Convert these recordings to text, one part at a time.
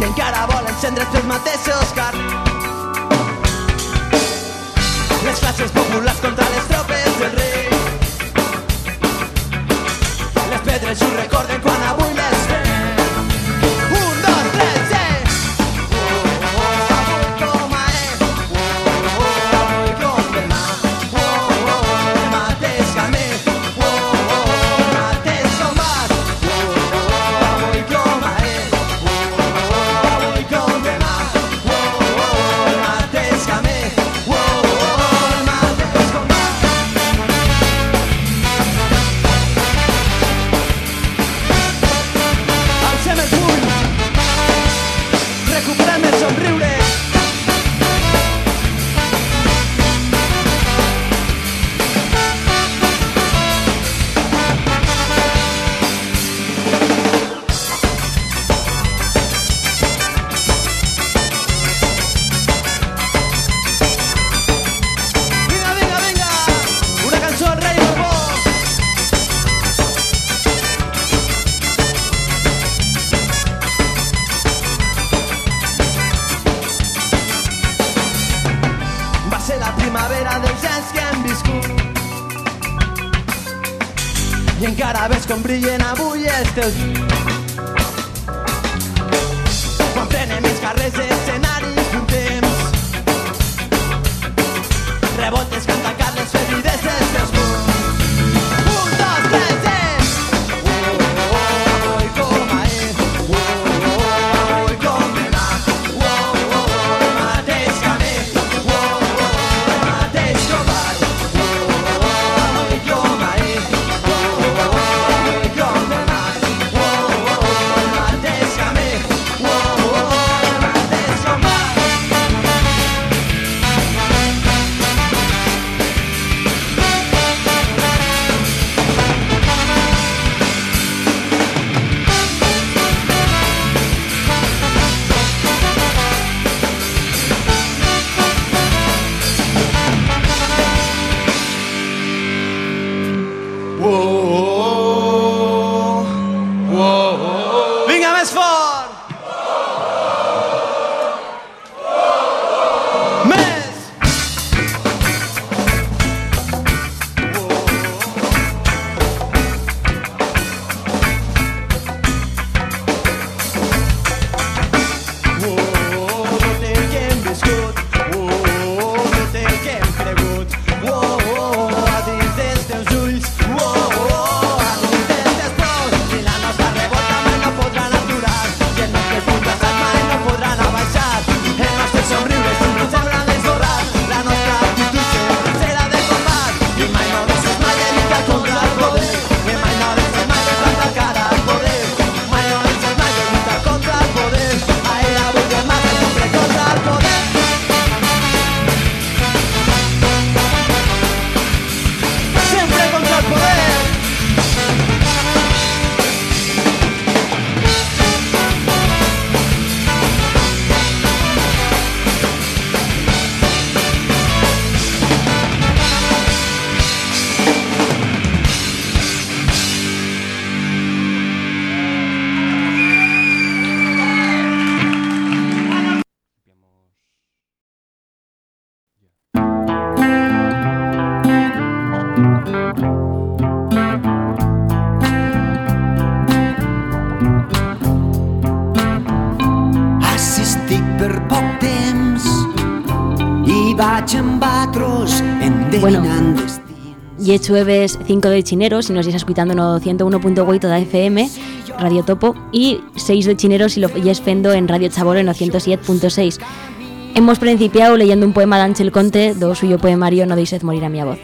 i encara vol encendre's els mateixos car. Les classes populars contra les tropes del rei. Les pedres ho recorden quan avui Bueno, y jueves 5 de chinero, si nos estás escuchando no 101.8 da FM, Radio Topo, y 6 de chinero si lo es fendo en Radio Chabor en 907.6. Hemos principiado leyendo un poema de Ángel Conte, do suyo poemario No deixes morir a mi voz.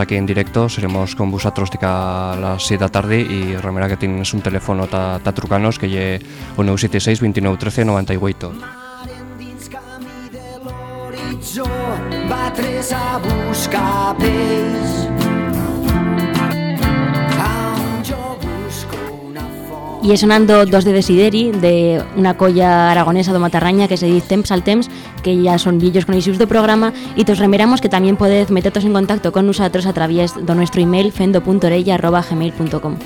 aquí en directo, seremos con vosotros a las 7 de la tarde y remera que tienes un teléfono ta, ta trucanos que lle 176 29 13 98. Y sonando dos de Desideri, de una colla aragonesa de Matarraña que se dice Temps al Temps, que ya son villos con de programa, y te remeramos que también podéis meteros en contacto con nosotros a través de nuestro email fendo.orella.gmail.com.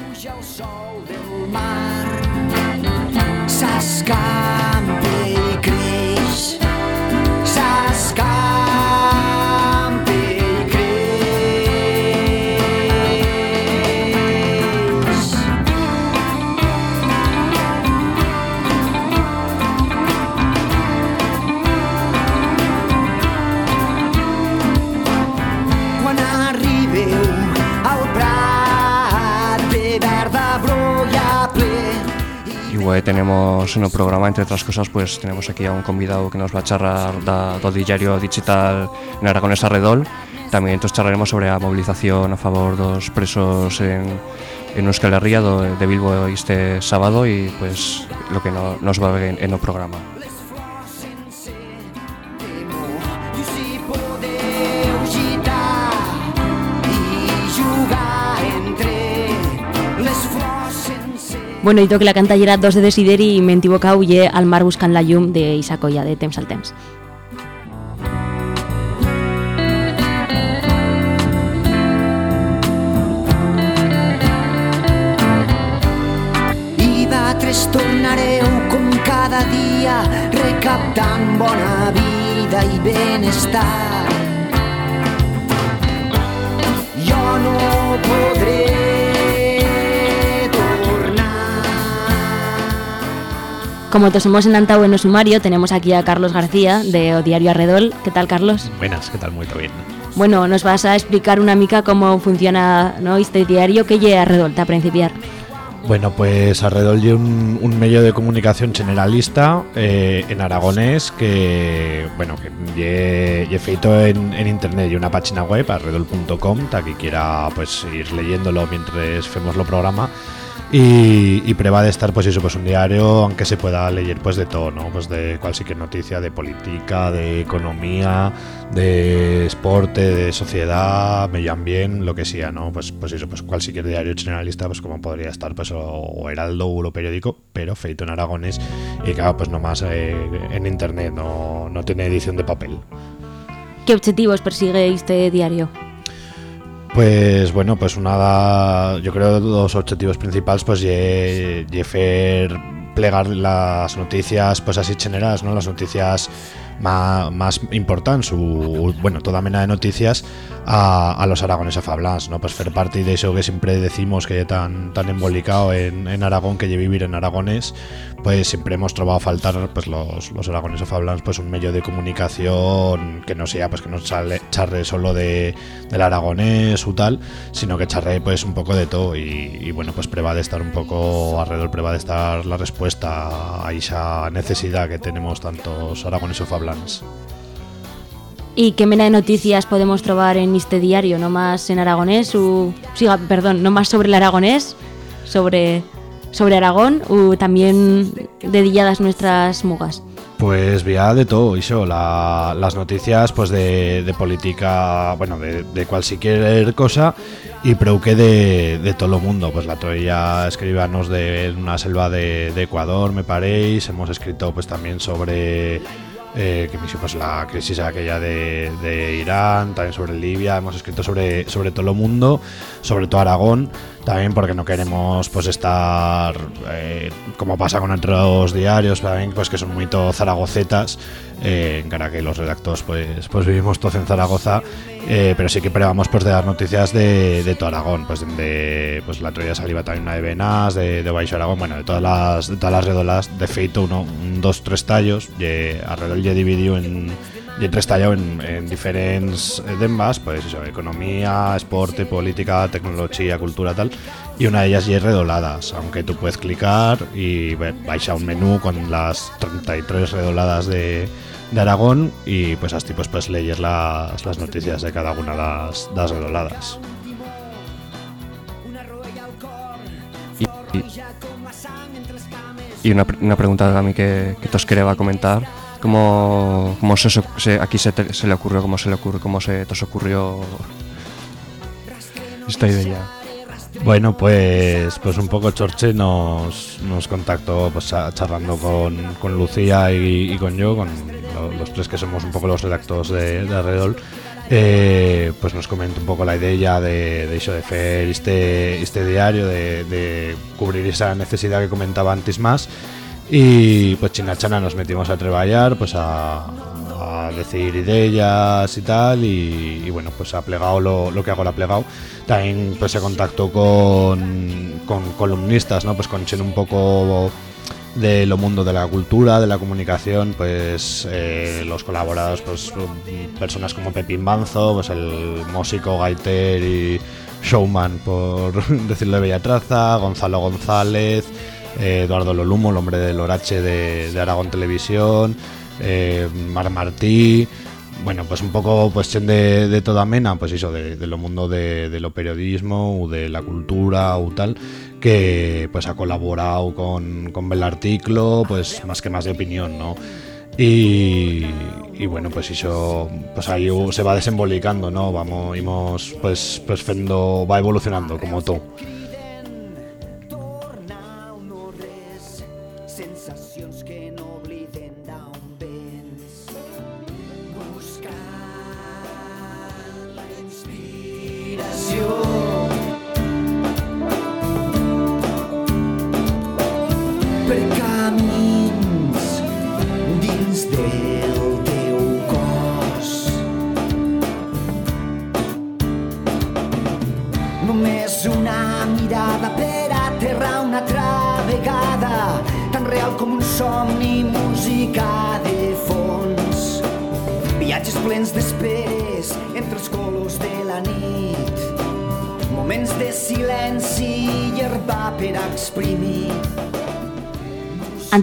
tenemos en el programa, entre otras cosas, pues tenemos aquí a un convidado que nos va a charlar da, do diario digital en Aragones Arredol. También entonces charlaremos sobre la movilización a favor de los presos en, en Euskal Herria de Bilbo este sábado y pues lo que no, nos va a ver en, en el programa. Bueno, y que la canta era dos de Desideri y me equivocado y al mar buscan la yum de Isacoya, de Temps al Temps. I tres tornareu com cada dia recaptant bona vida i benestar. Como enantado en el sumario, tenemos aquí a Carlos García de Diario Arredol. ¿Qué tal, Carlos? Buenas, ¿qué tal? Muy bien. Bueno, nos vas a explicar una mica cómo funciona ¿no? este diario que lleva Arredol, a principiar. Bueno, pues Arredol es un, medio de comunicación generalista eh, en aragonés que, bueno, que he feito en, en, internet y una página web, arredol.com, para que quiera pues ir leyéndolo mientras hacemos lo programa y, prueba de estar, pues eso, pues un diario, aunque se pueda leer pues de todo, ¿no? Pues de cualquier noticia, de política, de economía, de deporte, de sociedad, medio ambiente, lo que sea, ¿no? Pues, pues eso, pues cualquier diario generalista, pues como podría estar, pues o, Heraldo o lo periódico, pero feito en aragones y claro, pues nomás eh, en internet, no, no tiene edición de papel. ¿Qué objetivos persigue este diario? Pues bueno, pues una yo creo dos objetivos principales pues y plegar las noticias pues así generales, ¿no? Las noticias más, más su, bueno, toda mena de noticias a, los aragoneses fablans, ¿no? Pues ser parte de eso que siempre decimos que tan tan embolicado en, en Aragón que vivir en aragones, pues siempre hemos trovado faltar pues los, los aragoneses fablans pues un medio de comunicación que no sea pues que no sale, charre solo de, del aragonés o tal, sino que charre pues un poco de todo y, bueno, pues prueba de estar un poco alrededor, prueba de estar la respuesta a esa necesidad que tenemos tantos aragoneses fablans. ¿Y qué mena de noticias podemos trobar en este diario? ¿No más en aragonés? O, siga, perdón, no más sobre el aragonés, sobre, sobre Aragón o también dedicadas nuestras mugas? Pues vía de todo, eso, la, las noticias pues de, de política, bueno, de, de cualquier cosa y creo que de, de todo el mundo. Pues la Troya escribanos de una selva de, de Ecuador, me paréis, hemos escrito pues también sobre eh, que pues la crisis aquella de, de, Irán, también sobre Libia, hemos escrito sobre, sobre todo el mundo, sobre todo Aragón, también porque no queremos pues estar eh, como pasa con otros diarios, también pues que son muy zaragocetas, eh, en cara que los redactores pues, pues vivimos todos en Zaragoza, eh, pero sí que probamos pues de dar noticias de, de todo Aragón, pues de pues la Troya saliva también una de Benas, de, de Baixo Aragón, bueno, de todas las de todas las redolas, de feito uno, un, dos, tres tallos, y alrededor ya dividido en y tres tallado en, en diferentes temas, pues eso, economía, esporte, política, tecnología, cultura, tal, y una de ellas es redoladas, aunque tú puedes clicar y vais a un menú con las 33 redoladas de, de Aragón y pues así pues puedes leer las, las noticias de cada una de las, las redoladas. Y, una, una, pregunta a mí que, que te quería comentar ¿Cómo, cómo se, aquí se, te, le ocurrió, cómo se le ocurrió, cómo se os ocurrió esta idea? Bueno, pues, pues un poco Chorche nos, nos contactó pues, cha- charlando con, con Lucía y, con yo, con lo- los tres que somos un poco los redactores de, de. Eh, pues nos comentó un poco la idea de, de eso de hacer este, este diario, de cubrir esa necesidad que comentaba antes más. Y pues Chinachana nos metimos a trabajar, pues a, a decir ideas y tal, y, y bueno, pues ha plegado lo, lo que hago, la ha plegado. También pues se contactó con, con columnistas, ¿no? Pues con Chen un poco de lo mundo de la cultura, de la comunicación, pues eh, los colaborados, pues personas como Pepín Banzo, pues el músico, gaiter y showman, por decirlo de bella traza, Gonzalo González, eh, Eduardo Lolumo, el hombre del Orache de, Aragón Televisión, eh, Mar Martí, bueno, pues un poco chen de, de toda mena, pues eso, de, lo mundo de, lo periodismo, o de la cultura o tal, que pues ha colaborado con, con el artículo, pues más que más de opinión, ¿no? Y, bueno, pues eso, pues ahí se va desembolicando, ¿no? Vamos, íbamos, pues, pues fendo, va evolucionando como todo.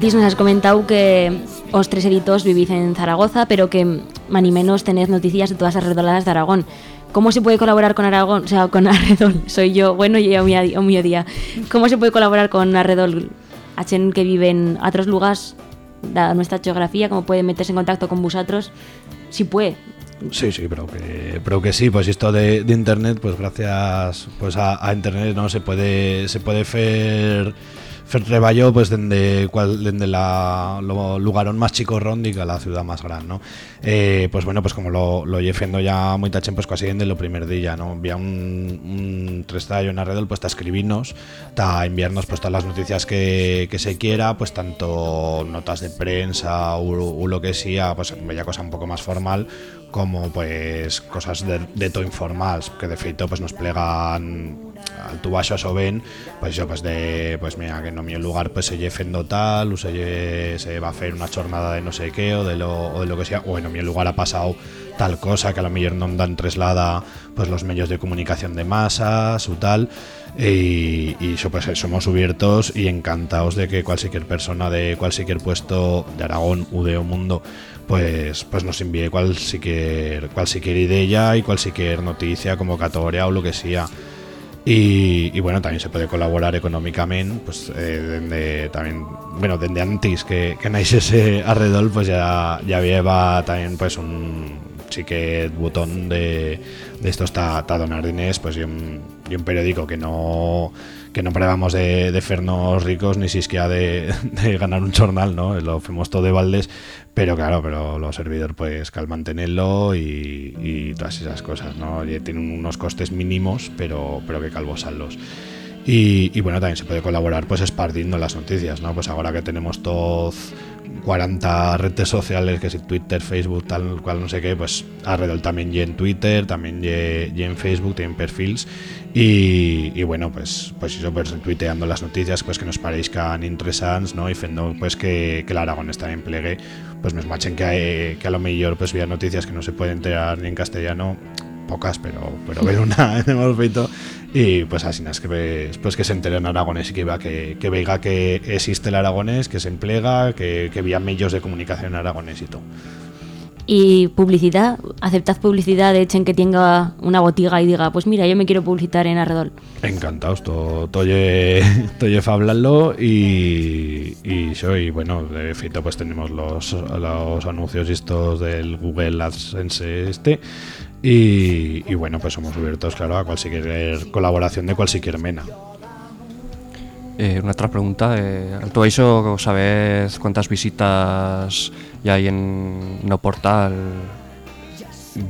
Antes nos has comentado que os tres editores vivís en Zaragoza, pero que más ni menos tened noticias de todas las redoladas de Aragón. ¿Cómo se puede colaborar con Aragón? O sea, con Arredol. Soy yo, bueno, y a mi, a día. ¿Cómo se puede colaborar con Arredol? Hacen que viven a otros lugares, da nuestra geografía, cómo puede meterse en contacto con vosotros. Si puede. Sí, sí, pero que, pero que sí, pues esto de, de internet, pues gracias pues a, a internet no se puede se puede hacer fer treballo pues dende cual dende la lo lugarón más chico rondi que la ciudad más grande, ¿no? Eh, pues bueno, pues como lo lo llefendo ya muy tachen pues casi desde lo primer día, ¿no? Envía un, un trestallo en Arredol pues ta escribirnos, ta enviarnos pues todas las noticias que, que se quiera, pues tanto notas de prensa o, o lo que sea, pues bella cosa un poco más formal como pues cosas de, de todo informals que de feito pues nos plegan al tu baixo so ven pues yo pues de pues mira que no mi lugar pues se lle tal o se, lle- se va a hacer una jornada de no sé qué o de lo, o de lo que sea o en mi lugar ha pasado tal cosa que a lo mejor no dan traslada pues los medios de comunicación de masas o tal y, y eso pues somos abiertos y encantados de que cualquier persona de cualquier puesto de Aragón u de o mundo pues pues nos envíe cualquier cualquier idea y cualquier noticia convocatoria o lo que sea. Y, bueno, también se puede colaborar económicamente, pues eh, también, bueno, desde antes que, que naix ese alrededor, pues ya, ya había también pues un que botón de, de esto está, donar pues y un, y un periódico que no que no probamos de, de fernos ricos ni siquiera de, de ganar un jornal, ¿no? Lo fuimos todo de baldes, pero claro, pero los servidores pues cal mantenerlo y, y todas esas cosas, ¿no? Y tienen unos costes mínimos, pero, pero que calvo saldos. Y, y bueno, también se puede colaborar pues esparciendo las noticias, ¿no? Pues ahora que tenemos todos 40 redes sociales, que si Twitter, Facebook, tal cual, no sé qué, pues alrededor también y en Twitter, también y, y en Facebook, tienen perfiles. Y, y bueno, pues, pues eso, pues tuiteando las noticias pues que nos parezcan interesantes, ¿no? Y fendo pues que, que el Aragón está en plegue, pues nos machen que, hay- que a lo mejor pues vía noticias que no se pueden enterar ni en castellano, pocas, pero, pero ver una hemos feito y pues así es que pues que se entere en aragonés y que vea que, que veiga que existe el aragonés, que se emplega, que, que vía medios de comunicación en aragonés y todo. Y publicidad, aceptad publicidad de Echen que tenga una botiga y diga, pues mira, yo me quiero publicitar en Arredol. Encantados, toye hablarlo y, y soy, bueno, de feito pues tenemos los, los anuncios estos del Google AdSense este Y, y bueno, pues somos abiertos, claro, a cualquier colaboración de cualquier mena. Eh, una otra pregunta, eh, ¿tú eso sabes cuántas visitas ya hay en no portal?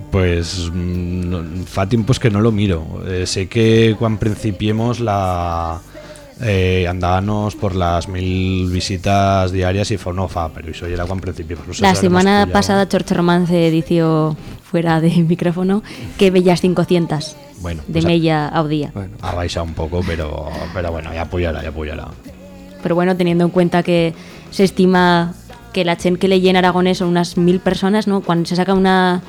Pues mm, no, fa tiempos que no lo miro. Eh, sé que cuando principiemos la eh, andábamos por las mil visitas diarias y fue no fa, pero eso ya era cuando principiemos. No sé La semana pasada Chorcho Romance dició fuera de micrófono que bellas 500 Bueno, de pues a- mella a día. Bueno, ha baixado un poco, pero, pero bueno, ya apoyará, ya apoyará. Pero bueno, teniendo en cuenta que se estima que la chen que leí en aragonés son unas mil personas, ¿no? Cuando se saca una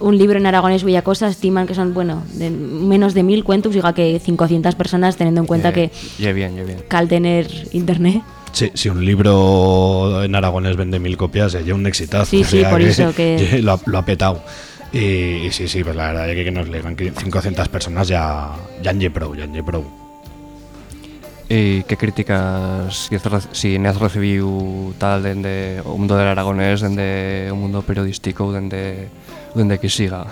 un libro en aragonés bella cosa, estiman que son, bueno, de menos de mil cuentos, diga que 500 personas, teniendo en cuenta Eh, que ya bien, ya bien. cal tener internet. Sí, si un libro en aragonés vende mil copias, es ya un exitazo. Sí, sí, por eso que- Lo, ha, lo ha petado. Y, y sí, sí, pues la verdad es que, que nos legan 500 personas ya, ya en Pro, ya en Pro. ¿Y qué críticas, si has rece- si ne has recibido tal dende o mundo del aragonés, dende o mundo periodístico, dende, dende que siga?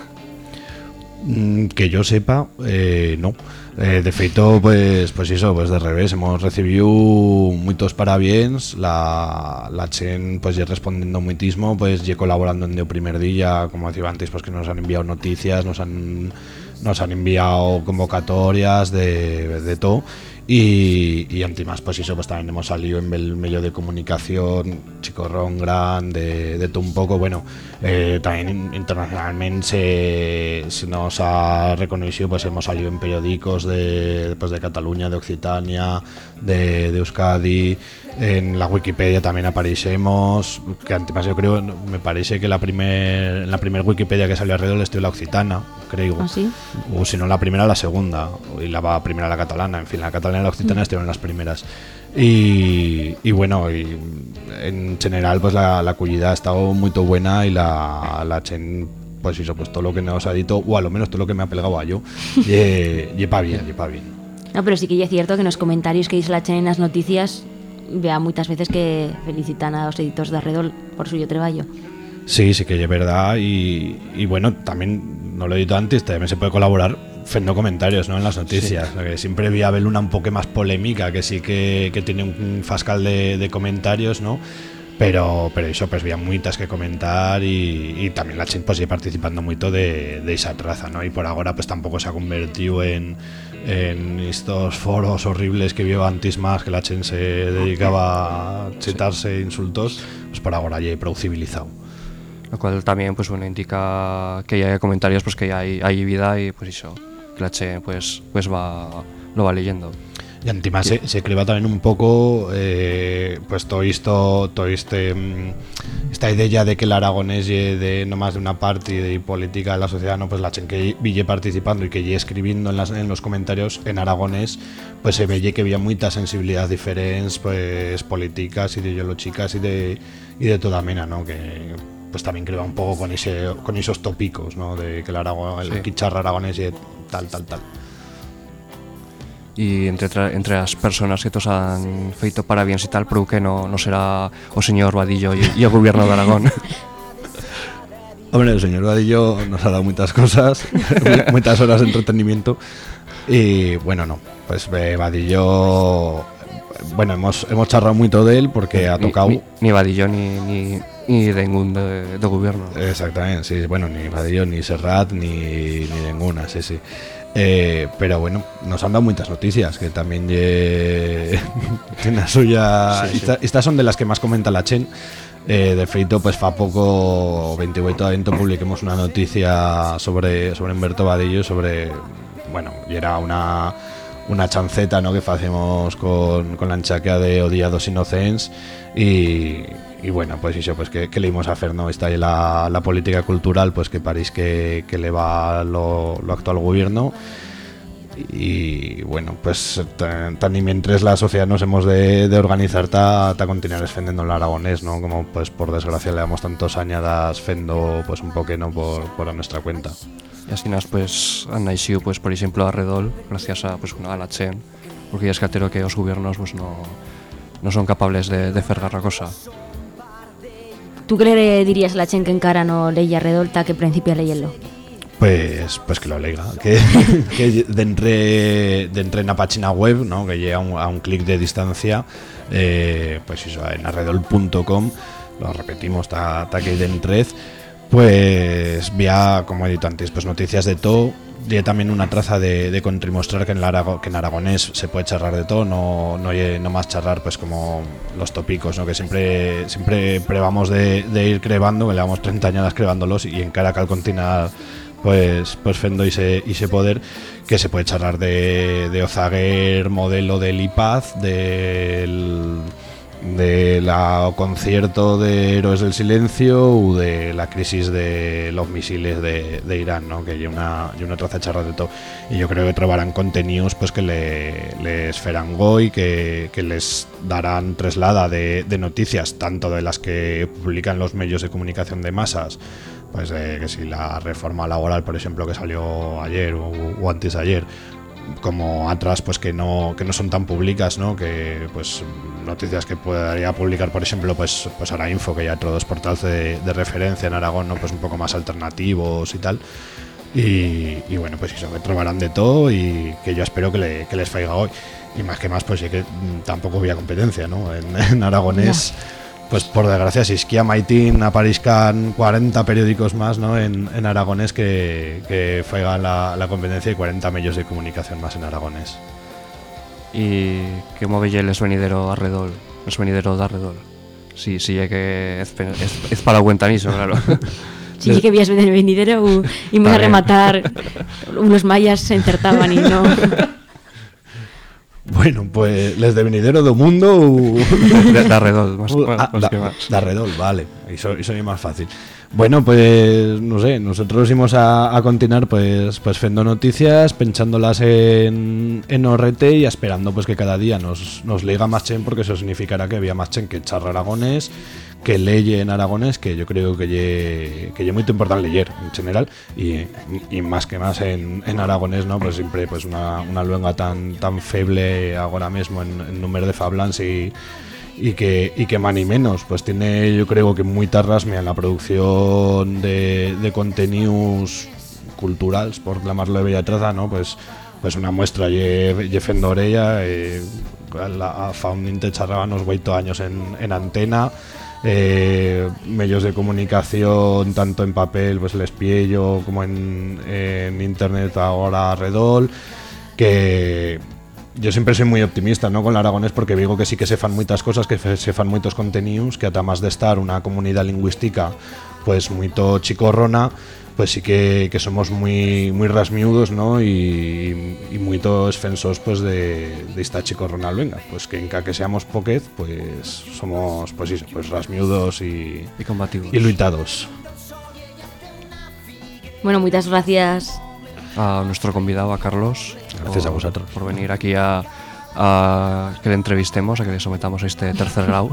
Mm, Que yo sepa, eh, no. Eh, de feito, pues, pues eso, pues de revés, hemos recibido muchos parabienes, la, la Chen pues ya respondiendo muitísimo, pues ya colaborando en el primer día, como decía antes, pues que nos han enviado noticias, nos han, nos han enviado convocatorias de, de todo. Y, y antimás, pues eso, pues también hemos salido en el medio de comunicación, Chicorrón, Gran, de, de todo un poco. Bueno, eh, también in- internacionalmente se, se nos ha reconocido, pues hemos salido en periódicos de, pues de Cataluña, de Occitania, de, de Euskadi, en la Wikipedia también aparecemos, que antimás yo creo, me parece que la primer, la primera Wikipedia que salió alrededor estoy la Occitana, creo. ¿Ah, sí? O si no, la primera, la segunda. Y la va primera la catalana. En fin, la catalana y la occitana estuvieron las primeras. Y, y bueno, y en general, pues la, la ha estado muy buena y la, la chen, pues hizo pues todo lo que nos ha dicho, o a lo menos todo lo que me ha pelgado a yo, y pa bien, yepa bien. No, pero sí que ya es cierto que en los comentarios que dice la chen en las noticias vea muchas veces que felicitan a los editores de Arredol por suyo trabajo. Sí, sí que es verdad. Y, y bueno, también, no lo he dicho antes, también se puede colaborar haciendo comentarios ¿no? en las noticias. Que siempre vi a ver una un poco más polémica, que sí que, que tiene un fascal de, de comentarios, ¿no? Pero, pero eso, pues había muchas que comentar y, y también la gente pues sigue participando mucho de, de esa traza, ¿no? Y por ahora pues tampoco se ha convertido en, en estos foros horribles que vio antes más, que la gente se dedicaba a citarse insultos, pues por ahora ya he pro civilizado. Lo cual también pues bueno indica que ya hay comentarios pues que ya hay, hay vida y pues eso, que la Che pues, pues va, lo va leyendo. Y además se, se creba también un poco eh, pues todo esto, todo este mm, esta idea de que el aragonés ye de no más de una parte y de política de la sociedad, no pues la chen que ville participando y que ye escribiendo en, las, en los comentarios en aragonés, pues se veía que había muchas sensibilidades diferentes, pues políticas, ideológicas y de y de toda mena, ¿no? Que pues también creba un poco con ese con esos tópicos, ¿no? De que el aragón, el Sí. quicharra aragonés ye tal tal tal. Y entre, entre las personas que tos han feito parabienes y tal, pero que no, no será o señor Vadillo y, y el gobierno de Aragón. Hombre, el señor Vadillo nos ha dado muchas cosas, muchas horas de entretenimiento. Y bueno, no, pues eh, Vadillo. Bueno, hemos, hemos charlado mucho de él porque ha Ni- tocado. Ni, ni Vadillo ni, ni, ni de ningún de, de gobierno. Exactamente, sí, bueno, ni Vadillo, ni Serrat, ni, ni ninguna, sí, sí. Eh, pero bueno, nos han dado muchas noticias que también tiene la suya. Sí, sí. Esta- estas son de las que más comenta la Chen. Eh, de feito, pues fa poco 28 evento publiquemos una noticia sobre sobre Humberto Vadillo, sobre bueno, y era una una chanceta ¿no? que hacemos con, con la enchaquea de Odiados Innocents y, y bueno, pues eso, pues que, que le íbamos a ¿no? Está ahí la, la política cultural, pues que parece que, que le va lo, lo actual gobierno y bueno, pues tan, y mientras la sociedad nos hemos de, de organizar ta, ta continuar defendiendo el aragonés, ¿no? Como pues por desgracia le damos tantos añadas fendo pues un poco no por, por a nuestra cuenta. Y así nas, pues han nacido, pues por ejemplo a Redol, gracias a pues a la Chen, porque ya es que que los gobiernos pues no, no son capaces de, de hacer garra cosa. ¿Tú qué le dirías a la chen que encara no leía Redolta que principia leyendo? pues, pues que lo leiga. Que, que d'entre d'entre en la página web, ¿no? que llega a un, clic de distancia, eh, pues eso, en arredol.com, lo repetimos, está aquí d'entrez, pues vía, como he dicho antes, pues noticias de todo, y también una traza de, de contramostrar que en, arago- que en aragonés se puede charlar de todo, no, no, no más charlar pues como los tópicos, ¿no? que siempre siempre probamos de, ir crevando, que llevamos 30 años crevándolos y en cara cal continuar pues pues fendo y se, y se poder que se puede charlar de, de Ozaguer, modelo del IPAZ, del de la concierto de Héroes del Silencio o de la crisis de los misiles de, de Irán, ¿no? que hay una, hay una traza de charla de todo. Y yo creo que trobarán contenidos pues que le, les farán y que, les darán traslada de, de noticias, tanto de las que publican los medios de comunicación de masas, pues de que si la reforma laboral, por ejemplo, que salió ayer o, o antes de ayer, como otras pues que no que no son tan públicas no que pues noticias que podría publicar por ejemplo pues pues ahora info que ya todos portales de, de referencia en Aragón no pues un poco más alternativos y tal. Y, bueno pues eso que trobarán de todo y que yo espero que, le- que les faiga hoy. Y más que más pues sí que tampoco había competencia no en, en aragonés pues por desgracia, si Isquia Maitín aparezcan 40 periódicos más ¿no? en, en aragonés que, que faigan la, la competencia y 40 medios de comunicación más en aragonés. Y que move el venidero arredol, el venidero de arredol. Sí, sí, é que es, es, es para Guentaniso, claro. Sí, que vías del venidero u- y me a rematar unos mayas se encertaban y no Bueno, pues les de venidero do mundo u... de, de arredol, más, más, ah, más da, que más. da redol, vale. Eso, eso es más fácil. Bueno, pues no sé, nosotros íbamos a, continuar pues pues fendo noticias, penchándolas en, en Orrete y esperando pues que cada día nos, nos leiga más chen porque eso significará que había más chen que charra aragonés, que leye en aragonés, que yo creo que lle, que muy importante leer en general y, y más que más en, en aragonés, ¿no? Pues siempre pues una, una luenga tan tan feble ahora mismo en, en número de fablans y y que, y que más ni menos, pues tiene yo creo que muy tarrasme en la producción de, contenidos culturales, por llamarlo de bella traza, ¿no? Pues, pues una muestra lle, lle fendo orella, eh, la, fa un inte charrábamos oito años en, en antena, eh, medios de comunicación tanto en papel, pues el espiello, como en, en internet ahora Redol, que yo siempre soy muy optimista ¿no? con el aragonés porque digo que sí que se fan muchas cosas, que se fan muchos contenidos, que además de estar una comunidad lingüística pues muy chicorrona, pues sí que, que somos muy muy rasmiudos ¿no? y, y muy defensos pues de, de esta chicorrona luenga, pues que en que seamos poquez pues somos pues eso, pues rasmiudos y, Y combativos. y luitados. Bueno, muchas gracias a nuestro convidado, a Carlos. Gracias a por- vosotros. Por venir aquí a, a que le entrevistemos, a que le sometamos a este tercer grado.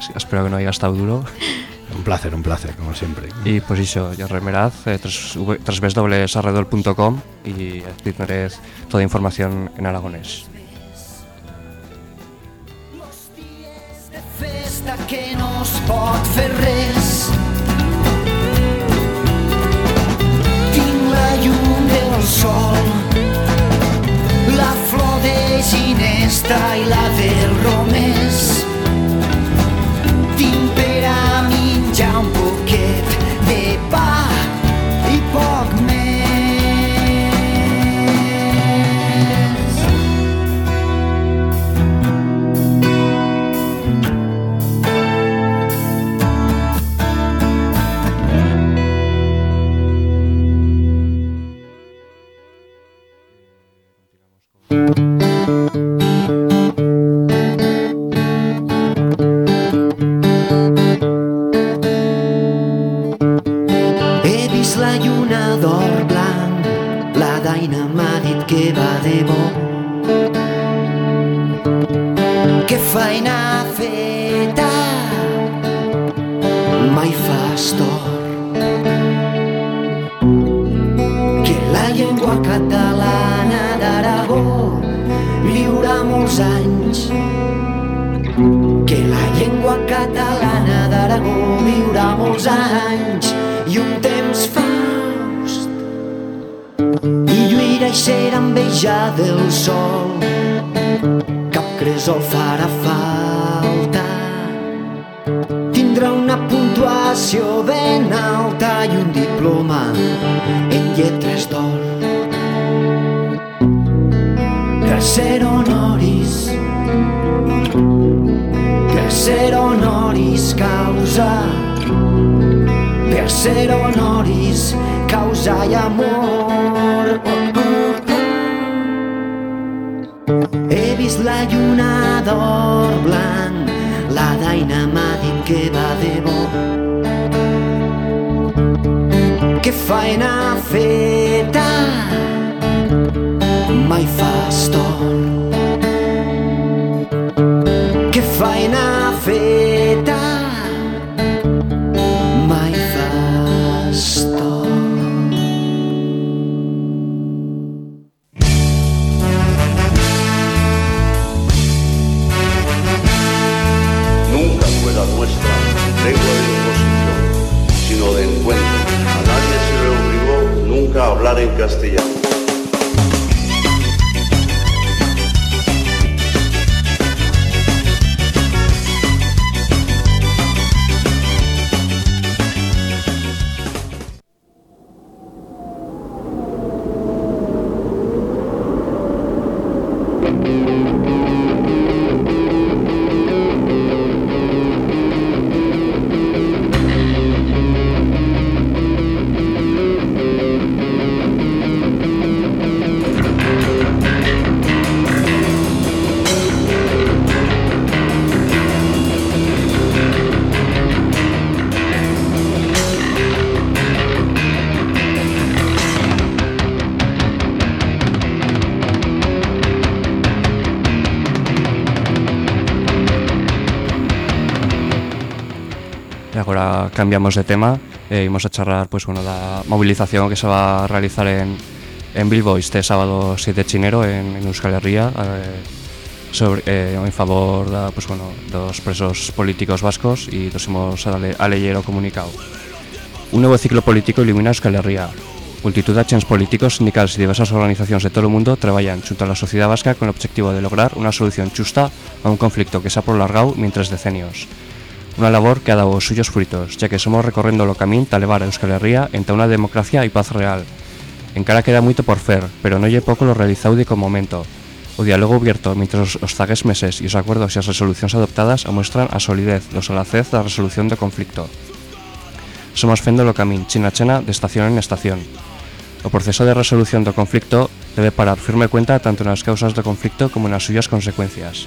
Sí, espero que no haya estado duro. Un placer, un placer, como siempre. Y pues eso, ya remeraz, eh, www.arredol.com y tendréis toda información en aragonés. de festa que no es pot fer res. Tinc la llum sol, la flor de ginesta i la del romés. Tinc per a menjar un en castellano. Cambiamos de tema e imos a charlar pois, bueno, da movilización que se va a realizar en, en Bilbo este sábado 7 de chinero en, en Euskal Herria eh, sobre, eh, en favor da, pois, bueno, dos presos políticos vascos e nos imos a, le, a leyer o comunicado. Un novo ciclo político ilumina Euskal Herria. Multitud de agentes políticos, sindicales y diversas organizacións de todo o mundo traballan xunto a la sociedade vasca con o objetivo de lograr unha solución xusta a un conflicto que se ha prolongado mientras decenios. Unha labor que ha dado os suyos frutos, ya que somos recorrendo o camín ta levar a Euskal Herria entre unha democracia e paz real. Encara queda moito por fer, pero non lle pouco lo realizado de con momento. O diálogo abierto mientras os zagues meses e os acuerdos e as resolucións adoptadas amuestran a solidez, lo solacez da resolución do conflicto. Somos fendo o camín, china chena, de estación en estación. O proceso de resolución do conflicto debe parar firme cuenta tanto nas causas do conflicto como nas suyas consecuencias.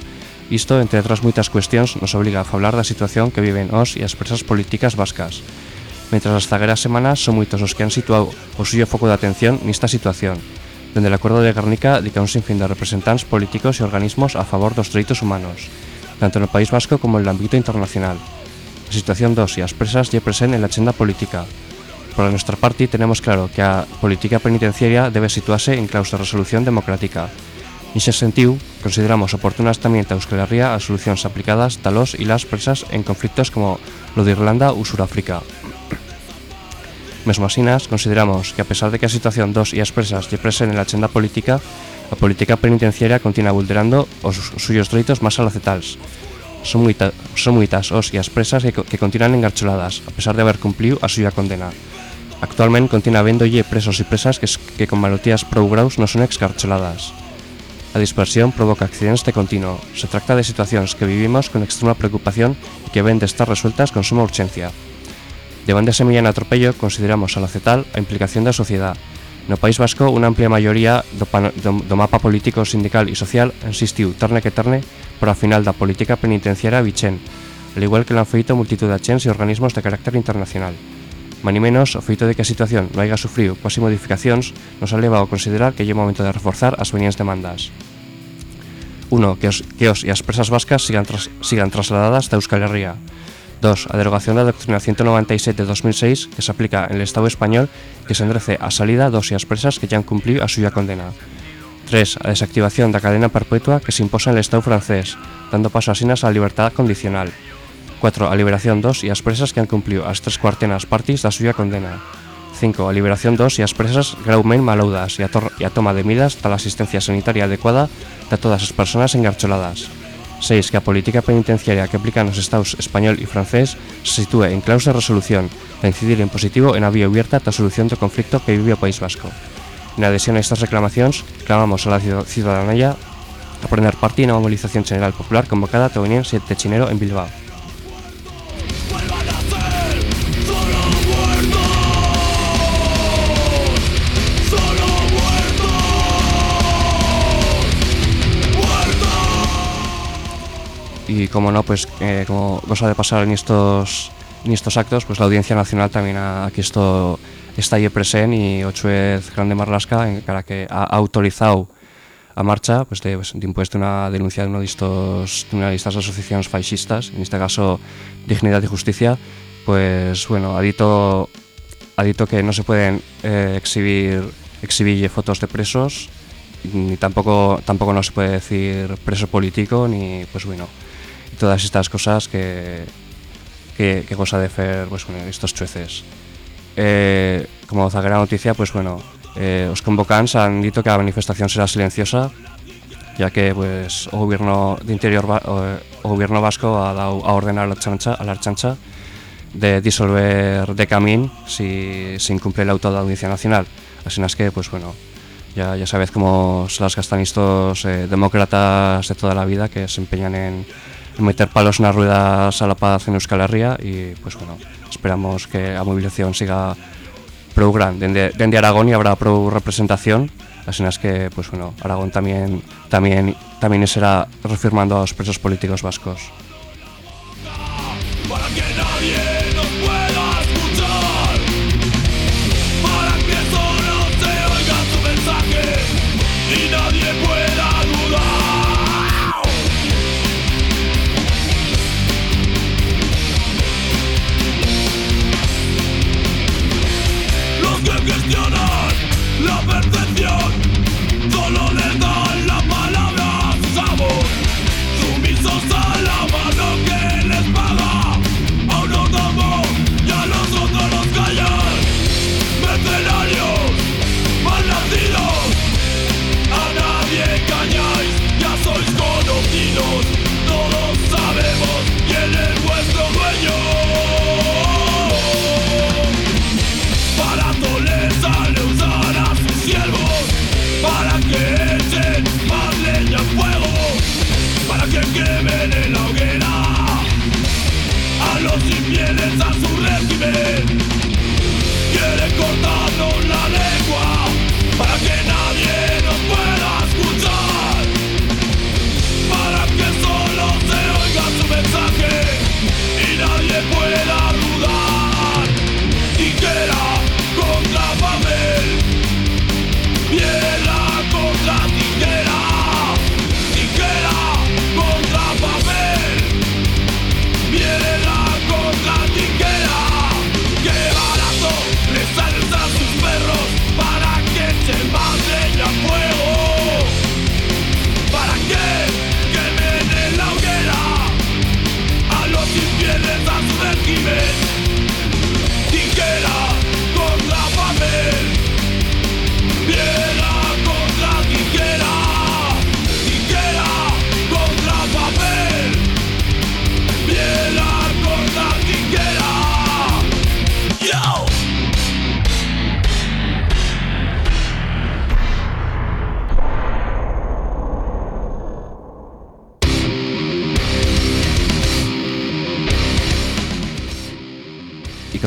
Isto, entre outras moitas cuestións, nos obliga a falar da situación que viven os e as presas políticas vascas. Mentras as zagueras semanas son moitos os que han situado o suyo foco de atención nesta situación, dende o Acordo de Guernica dica un sinfín de representantes políticos e organismos a favor dos dereitos humanos, tanto no País Vasco como el ámbito internacional. A situación dos e as presas lle presente en la agenda política. Por nuestra parte, tenemos claro que a política penitenciaria debe situarse en claus de resolución democrática. Nese sentido, consideramos oportunas tamén a Euskal Herria as solucións aplicadas talos e las presas en conflictos como lo de Irlanda ou Suráfrica. Mesmo asinas, consideramos que a pesar de que a situación dos e as presas lle presen en la agenda política, a política penitenciaria continúa vulnerando os suyos dereitos máis alacetals. Son, moita, son moitas os e as presas que, que continúan engarcholadas, a pesar de haber cumplido a suya condena. Actualmente continúa habendolle presos e presas que, que con malotías prou graus non son excarceladas. A dispersión provoca accidentes de continuo. Se trata de situacións que vivimos con extrema preocupación e que ven de estar resueltas con suma urgencia. Deban de semillan atropello, consideramos al acetal a implicación da sociedade. No País Vasco, unha amplia maioría do, pano- do, do mapa político, sindical e social insistiu, terne que terne, por a final da política penitenciaria bichen, al igual que lo han feito multitud de agents e organismos de carácter internacional. Mani menos, o feito de que a situación non haiga sufrido quasi modificacións nos ha levado a considerar que é o momento de reforzar as venias demandas. 1. Que os, que os e as presas vascas sigan, tras, sigan trasladadas da Euskal Herria. 2. A derogación da doctrina 197 de 2006 que se aplica en el Estado español que se endrece a salida dos e as presas que ya han cumplido a suya condena. 3. A desactivación da cadena perpetua que se imposa en el Estado francés, dando paso asinas á libertad condicional. 4. A liberación dos e as presas que han cumplido as tres cuartenas partis da suya condena. 5. A liberación dos e as presas graument maloudas e a, a toma de medidas tal asistencia sanitaria adecuada de todas as persoas engarcholadas. 6. Que a política penitenciaria que aplican os estados español e francés se sitúe en claus de resolución de incidir en positivo en a vía abierta da solución do conflicto que vive o País Vasco. En adhesión a estas reclamacións, clamamos a la ciudad- ciudadanía a prender parte na movilización general popular convocada a Unión 7 de Chinero en Bilbao. Y como no, pues eh, como cosa de pasar en estos, en estos actos, pues la Audiencia Nacional también ha, aquí esto está ahí presente y ocho vez Grande Marlasca en cara que ha autorizado a marcha pues de, pues, de impuesto una denuncia de uno de estos de una de estas asociaciones fascistas, en este caso Dignidad y Justicia, pues bueno, ha dicho, ha dicho que no se pueden eh, exhibir exhibir fotos de presos ni tampoco tampoco no se puede decir preso político ni pues bueno todas estas cosas que que, que cosa de hacer pues bueno estos chueces eh, como zaguera noticia pues bueno eh, os convocants han dicho que la manifestación será silenciosa ya que pues gobierno de interior o, o gobierno vasco ha dado a ordenar a la chancha a la chancha de disolver de camín si se incumple el auto de la Audiencia Nacional. Así es que, pues bueno, ya, ya sabéis cómo se las gastan estos eh, demócratas de toda la vida que se empeñan en meter palos en las ruedas a la paz en Euskal Herria y pues bueno, esperamos que la movilización siga pro gran. Dende, Aragón y habrá pro representación, así es que pues bueno, Aragón también también también será refirmando a los presos políticos vascos.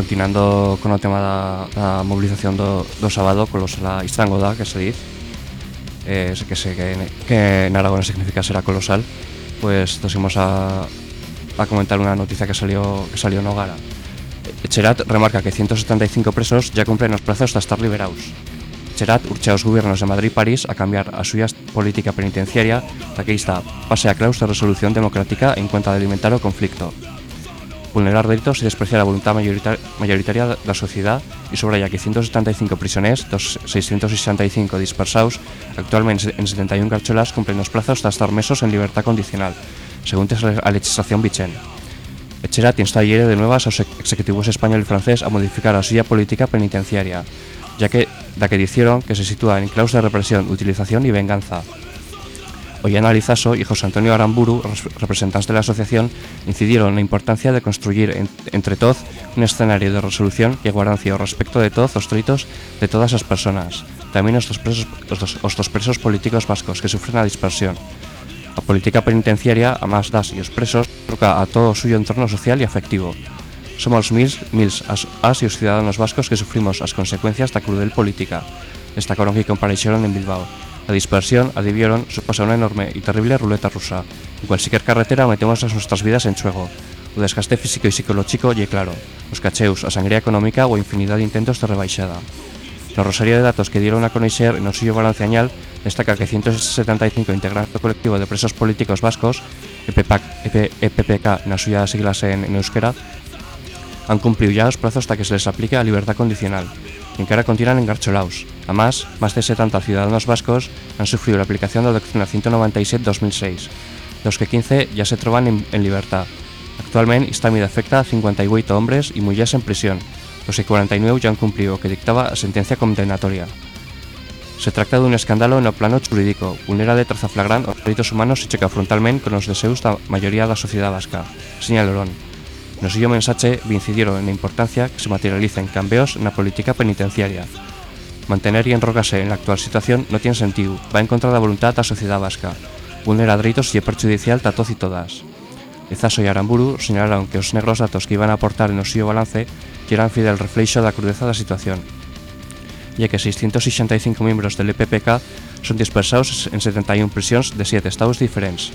Continuando con o tema da, da mobilización do, do sábado con los la Istrangoda, que se diz eh, que se que, que en Aragón significa será colosal pues tosimos a, a comentar una noticia que salió que salió en Nogara. Cherat remarca que 175 presos ya cumplen los plazos de estar liberados. Cherat urge aos gobiernos de Madrid y París a cambiar a súa política penitenciaria esta pase a claus de resolución democrática en cuenta de alimentar o conflicto vulnerar delitos y despreciar a voluntad mayorita- mayoritaria da sociedade e subraya que 175 prisioners dos 665 dispersados actualmente en 71 carcholas cumplen os plazos de estar mesos en libertad condicional, según tes a legislación bichen. Echerat instó ayer de nuevas aos executivos español y francés a modificar a súa política penitenciaria, ya que da que dicieron que se sitúa en claus de represión, utilización y venganza. Ollana Alizaso y José Antonio Aramburu, res- representantes de la asociación, incidieron en la importancia de construir en- entre todos un escenario de resolución y guardancia respecto de todos los delitos de todas las personas, también os dos presos, os dos- os dos presos políticos vascos que sufren la dispersión. A política penitenciaria, a más das y os presos, toca a todo suyo entorno social y afectivo. Somos mils, mils as, as e os ciudadanos vascos que sufrimos as consecuencias da crudel política. Destacaron que compareixeron en Bilbao. La dispersión, adivieron, suposa una enorme y terrible ruleta rusa. En cualquier carretera metemos as nuestras vidas en chuego. O desgaste físico y psicológico lle claro. Os cacheus, a sangría económica ou infinidad de intentos de rebaixada. No rosario de datos que dieron a conocer en o suyo balance añal destaca que 175 integrantes colectivo de presos políticos vascos, EPPAC, EP, EPPK nas súas siglas en, en euskera, han cumplido ya los plazos hasta que se les aplique a libertad condicional, y en que ahora continúan engarcholaos. Además, más de 70 ciudadanos vascos han sufrido la aplicación de la doctrina 197-2006, de los que 15 ya se troban en, en libertad. Actualmente, esta medida afecta a 58 hombres y mujeres en prisión, los que 49 ya han cumplido que dictaba a sentencia condenatoria. Se trata de un escándalo en el plano jurídico, vulnera de traza flagrant os derechos humanos y checa frontalmente con los deseos da mayoría da sociedade vasca, señalaron. No suyo mensaje incidieron en importancia que se materialicen cambios na política penitenciaria. Mantener y enrocarse en la actual situación no tiene sentido, va en contra da voluntad da sociedade vasca, vulnera dereitos y é perjudicial a todos y todas. Ezaso e Aramburu señalaron que os negros datos que iban a aportar en o suyo balance que eran fidel reflexo da crudeza da situación, ya que 665 miembros del EPPK son dispersados en 71 prisións de 7 estados diferentes.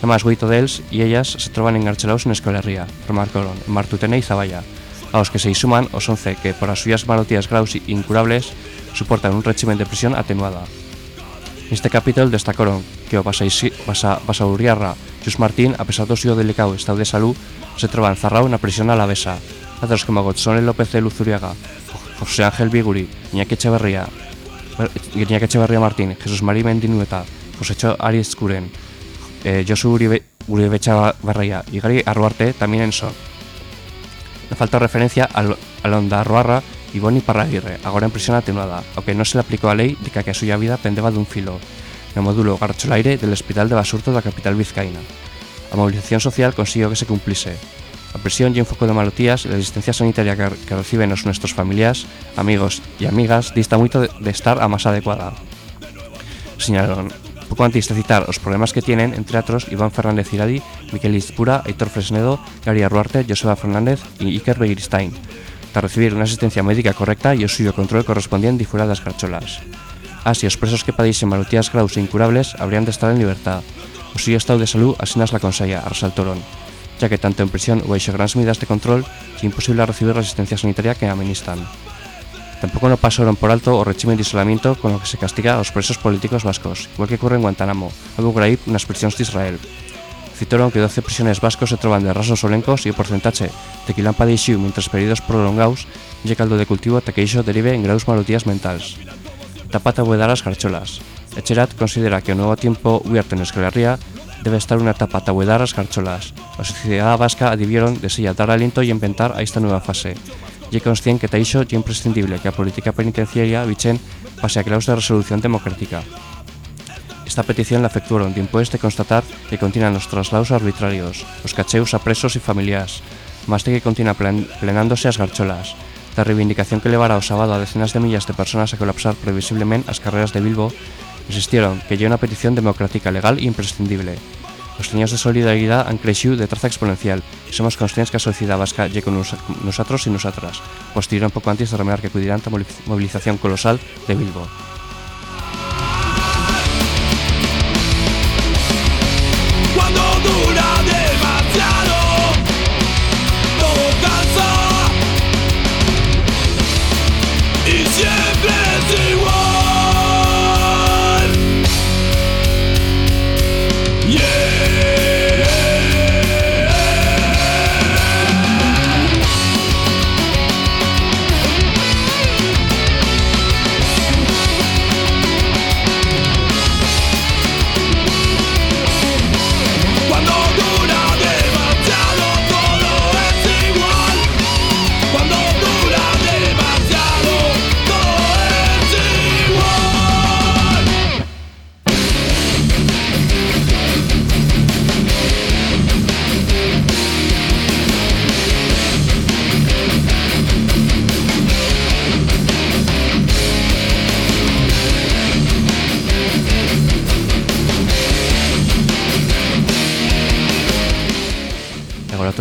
Además, oito deles e ellas se troban engarchelados en Escolerría, remarcaron en Martutene e Zaballa, aos que se suman os 11 que, por as súas malotías graus e incurables, suportan un régimen de prisión atenuada. Neste capítulo destacaron que o Basaisi- Basa, Basauriarra Xus Martín, a pesar do seu delicado estado de salud, se trova encerrado na prisión alavesa. Outros como Gotzone López de Luzuriaga, José Ángel Biguri, Iñaki Echeverría, Iñaki Echeverría Martín, Jesús María Mendinueta, José Cho Arias Curen, eh, Josu Uribe, Uribe Echavarría y Gary Arruarte también en son. Me falta referencia al, al Onda Arruarra y Boni Parraguirre, agora en prisión atenuada, aunque no se le aplicó a lei de que a a súa vida pendeba dun filo, no módulo Garcholaire del Hospital de Basurto da capital vizcaína. A movilización social consiguió que se cumplise. A presión y un foco de malotías y la asistencia sanitaria que, que reciben os nuestros familiares, amigos y amigas dista moito de, de estar a más adecuada. Señalaron, poco antes de citar os problemas que tienen, entre otros, Iván Fernández Iradi, Miquel Ispura, Aitor Fresnedo, Gary Ruarte, Joseba Fernández y Iker Begiristain, para recibir una asistencia médica correcta y o suyo control correspondiente y fuera das carcholas. Así, os presos que padeixen malutías graus e incurables habrían de estar en libertad. O suyo estado de salud asinas la consella, resaltaron, ya que tanto en prisión o baixo grandes medidas de control é imposible recibir la asistencia sanitaria que amenistan. Tampoco no pasaron por alto o régimen de isolamiento con lo que se castiga a los presos políticos vascos, igual que ocurre en Guantánamo, Abu Ghraib nas prisións de Israel. Citaron que 12 prisiones vascos se troban de rasos olencos e o porcentaxe de que lan padeixiu mientras períodos prolongados lle caldo de cultivo ata que iso derive en graus malutías mentals. Tapata dar as garcholas. Echerat considera que o novo tiempo huerto en Escolarría debe estar unha etapa tabuedar as garcholas. A sociedade vasca adivieron de sella dar aliento e inventar a esta nueva fase. Y é conscient que taixo é imprescindible que a política penitenciaria bichen pase a claus de resolución democrática. Esta petición la efectuaron después de constatar que continúan los traslados arbitrarios, los cacheus a presos y familiares, más de que continúa plen plenándose as garcholas, la reivindicación que levará o sábado a decenas de millas de personas a colapsar previsiblemente as carreras de Bilbo, insistieron que lle unha petición democrática legal e imprescindible. Os señores de solidaridade han crecido de traza exponencial e somos conscientes que a sociedade vasca lle con nos, nosotros e nosotras, postiraron pouco antes de remear que acudirán a movilización colosal de Bilbo.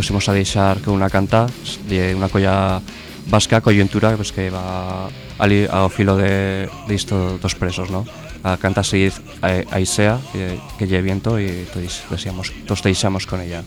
Imos a deixar que unha canta de colla vasca coyuntura pues, que va ali ao filo de, de dos presos, ¿no? A canta seguid a, a Isea, que, que lle viento e todos deixamos, todos deixamos con ella.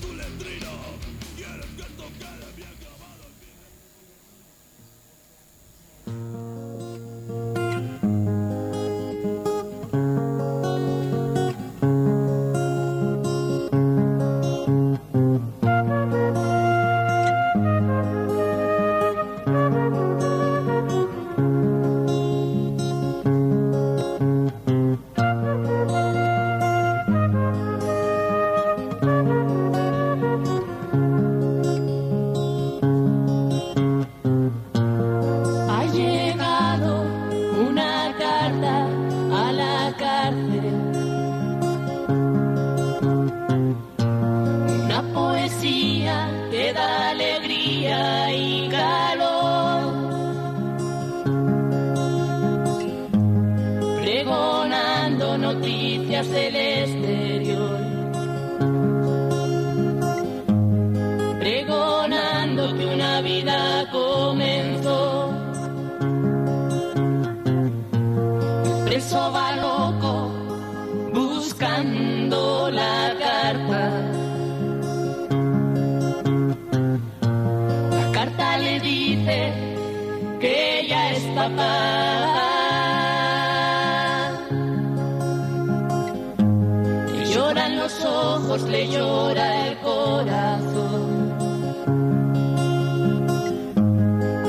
Le llora el corazón.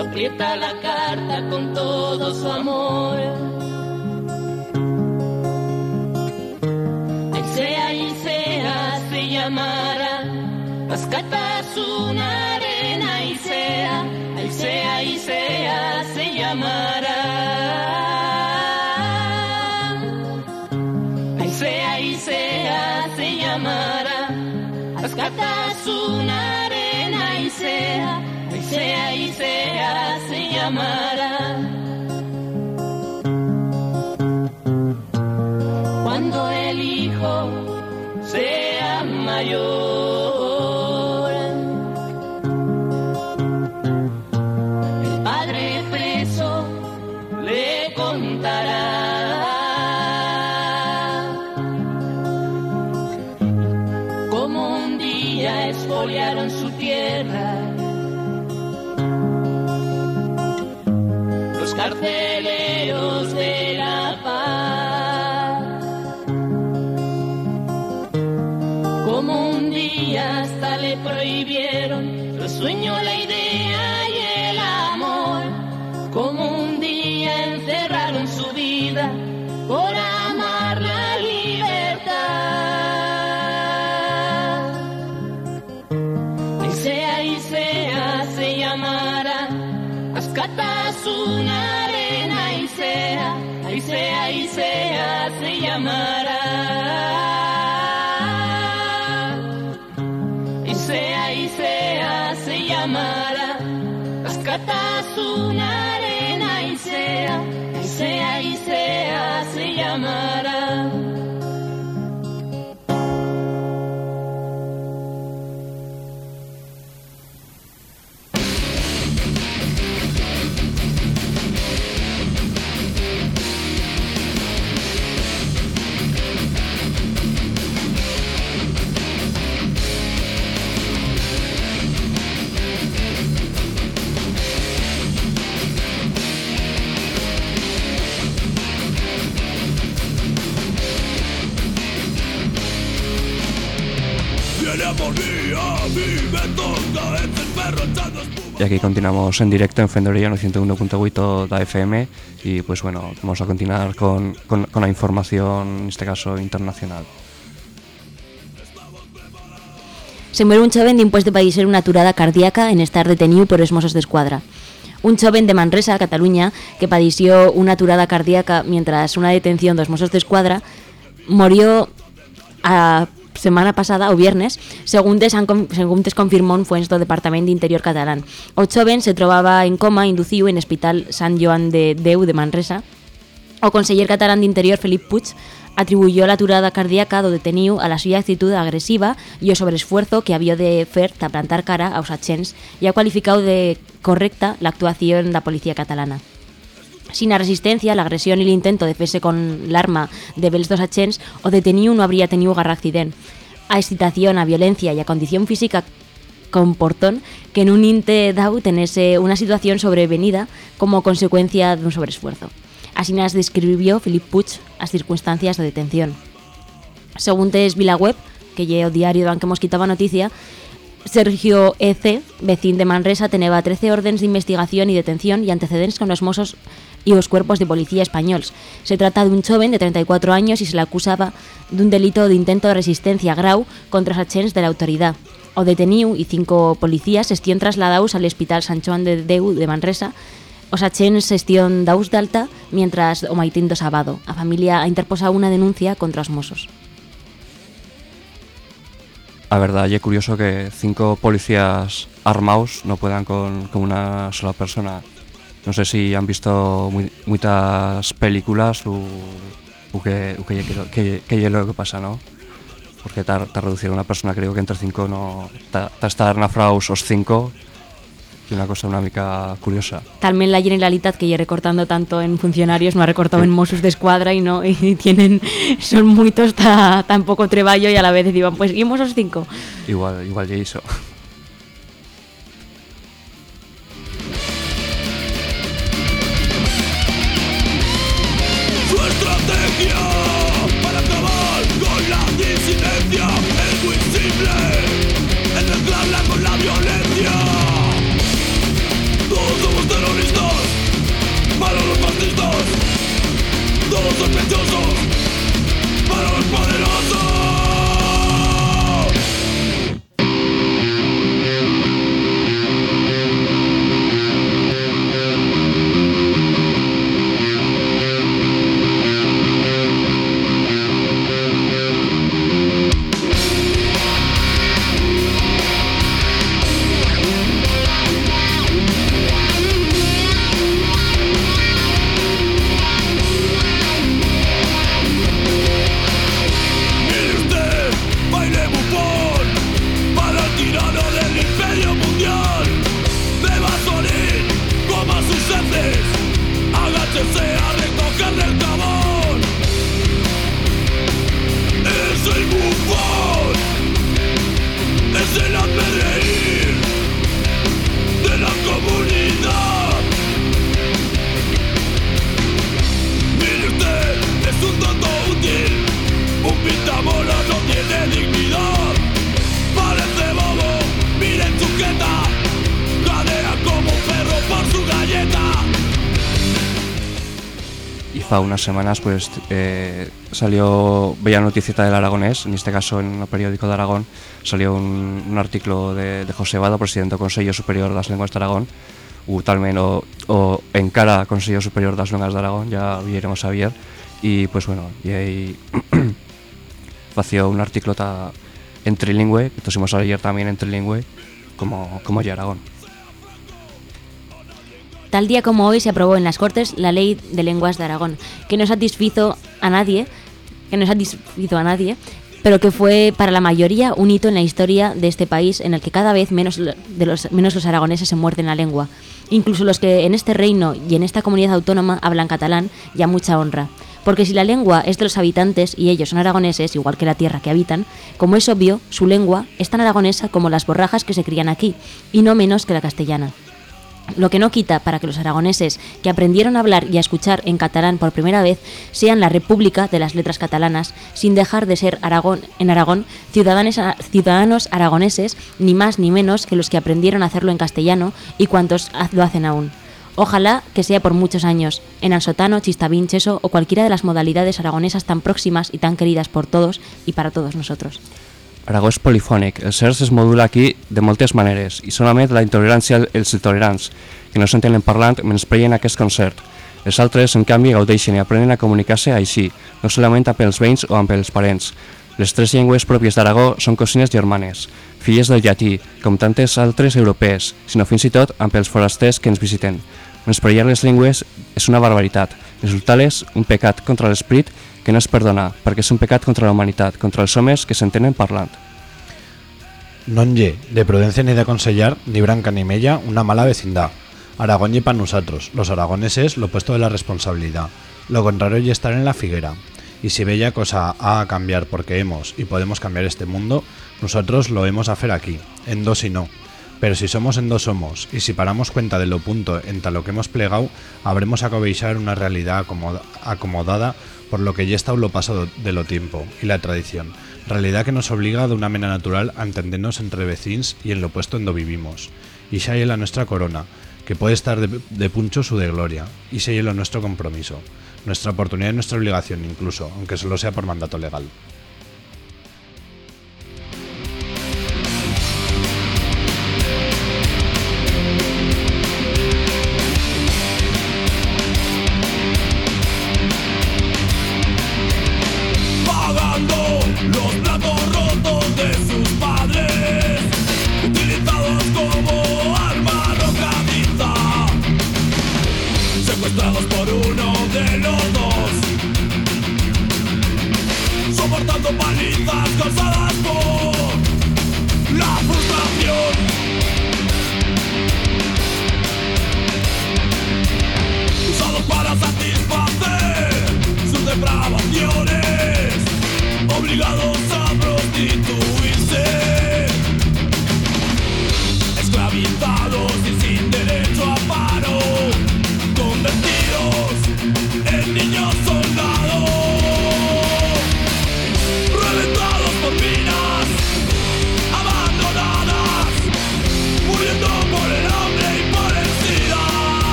aprieta la carta con todo su amor. El sea y sea se llamará, las cartas una arena y sea, el sea y sea se llamará. Cartas una arena y sea, el sea y sea se llamará. Cuando el hijo sea mayor, sea se llamará. Y sea y sea se llamará Ascatas una arena y sea, ahí sea y sea se llamará. Aquí continuamos en directo en Fendoría no 101.8 da y pues bueno, vamos a continuar con, con, la información, en este caso internacional. Se muere un joven d'impués de padecer una aturada cardíaca en estar detenido por los Mossos d'Esquadra. Un joven de Manresa, Cataluña, que padeció una aturada cardíaca mientras una detención dos Mossos d'Esquadra, murió a semana pasada o viernes, según des, han confirmó un fuens do Departament d'Interior catalán. O se trobava en coma induciu en Hospital Sant Joan de Déu de Manresa. O conseller catalán d'Interior, Felip Puig, atribuyó la aturada cardíaca do deteniu a la suya actitud agresiva y o sobreesfuerzo que había de fer ta plantar cara aos agents e ha cualificado de correcta la actuación da policía catalana. Sin a resistencia, la agresión y el intento de fese con l'arma de bels dos agents, o deteniu no habría tenido garra accident. A excitación, a violencia y a condición física comportón que en un inte dau tenese una situación sobrevenida como consecuencia dun sobreesfuerzo. Así nas describió Philip Puig as circunstancias de detención. Según tes Vilaweb, que lle o diario do que hemos quitaba noticia, Sergio EC, vecín de Manresa, teneba 13 órdenes de investigación y detención y antecedentes con los mozos y os cuerpos de policía españoles. Se trata de un joven de 34 años y se le acusaba dun delito de intento de resistencia grau contra os agents de la autoridad. O deteniu e cinco policías estión trasladados al Hospital San Joan de Deu de Manresa Os agents estión daus d'alta mientras o maitín do sábado. A familia ha interposado unha denuncia contra os mozos. La verdad, y es curioso que cinco policías armados no puedan con, con una sola persona. No sé si han visto muy- muchas películas o, o que es lo que pasa, ¿no? Porque te ha reducido una persona, creo que entre cinco no... Te estar nafraus os cinco una cosa una mica curiosa. También la Generalitat que lle recortando tanto en funcionarios no ha recortado en Mossos de Escuadra y no y tienen son muchos ta, tan poco treballo y a la vez decían pues y Mossos cinco. Igual, igual ya hizo. Semanas pues eh, salió, veía noticieta del Aragonés, en este caso en el periódico de Aragón, salió un, artículo de, de José Vado, presidente del Consejo Superior de las Lenguas de Aragón, o talment o, o encara Consejo Superior de las Lenguas de Aragón, ya veremos a ver, y pues bueno, y ahí fació un artículo ta, en trilingüe, que tosimos ayer también en trilingüe, como, como ya Aragón. Tal día como hoy se aprobó en las Cortes la Ley de Lenguas de Aragón, que no satisfizo a nadie, que no satisfizo a nadie, pero que fue para la mayoría un hito en la historia de este país en el que cada vez menos de los menos los aragoneses se muerden la lengua. Incluso los que en este reino y en esta comunidad autónoma hablan catalán, ya mucha honra. Porque si la lengua es de los habitantes y ellos son aragoneses, igual que la tierra que habitan, como es obvio, su lengua es tan aragonesa como las borrajas que se crían aquí, y no menos que la castellana. Lo que no quita para que los aragoneses que aprendieron a hablar y a escuchar en catalán por primera vez sean la República de las letras catalanas, sin dejar de ser Aragón, en Aragón ciudadanos, aragoneses, ni más ni menos que los que aprendieron a hacerlo en castellano y cuantos lo hacen aún. Ojalá que sea por muchos años, en Ansotano, Chistavín, Cheso o cualquiera de las modalidades aragonesas tan próximas y tan queridas por todos y para todos nosotros. Aragó és polifònic, el cers es modula aquí de moltes maneres i solament la intolerància els intolerants, que no s'entenen parlant, menyspreien aquest concert. Els altres, en canvi, gaudeixen i aprenen a comunicar-se així, no solament amb els veïns o amb els parents. Les tres llengües pròpies d'Aragó són cosines germanes, filles del llatí, com tantes altres europees, sinó fins i tot amb els forasters que ens visiten. Menysprear les llengües és una barbaritat, resultar-les un pecat contra l'esperit que no es perdonar, perquè és un pecat contra la humanitat, contra els homes que s'entenen parlant. Non ye de prudencia ni de aconsellar, ni branca ni mella, una mala vecindad. Aragón ye para nosotros, los aragoneses, lo opuesto de la responsabilidad. Lo contrario y estar en la figuera. Y si bella cosa ha a cambiar porque hemos y podemos cambiar este mundo, nosotros lo hemos a hacer aquí, en dos y no. Pero si somos en dos somos, y si paramos cuenta de lo punto en tal lo que hemos plegado, habremos a cobeixar una realidad acomoda- acomodada por lo que ya está lo pasado de lo tiempo y la tradición. Realidad que nos obliga de una manera natural a entendernos entre vecins y en lo puesto en do vivimos. Y xa la nuestra corona, que puede estar de, de puncho su de gloria, y se lo nuestro compromiso, nuestra oportunidad y nuestra obligación incluso, aunque solo sea por mandato legal.